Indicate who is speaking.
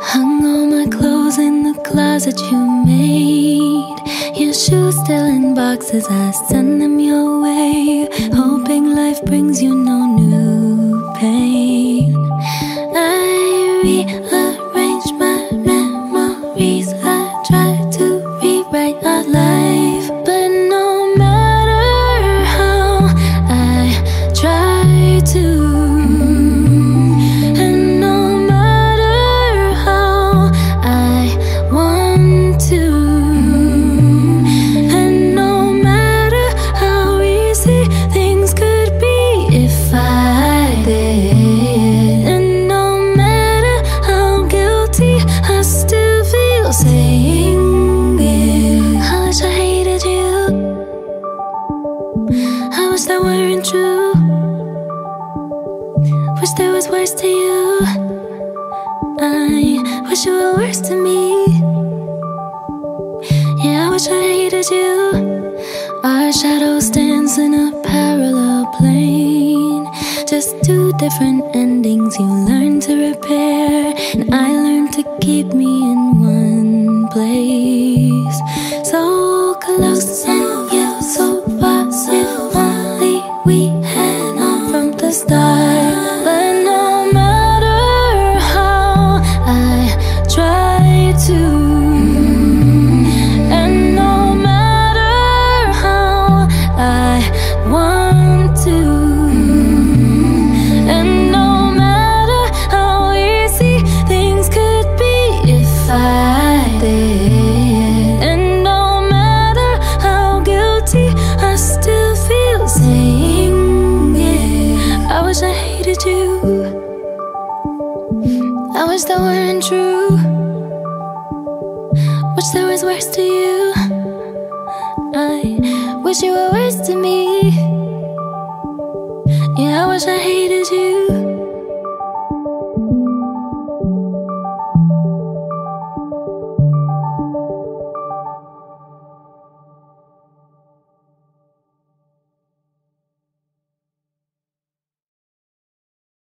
Speaker 1: Hung all my clothes in the closet you made. Your shoes still in boxes, I send them your way. Hoping life brings you no news. True. Wish there was worse to you. I wish you were worse to me. Yeah, I wish I hated you. Our shadows dance in a parallel plane. Just two different endings you learn to repair, and I want to And no matter how easy things could be if I did And no matter how guilty I still feel same I wish I hated you. I wish that weren't true. Was worse to you. I wish you were worse to me. Yeah, I wish I hated.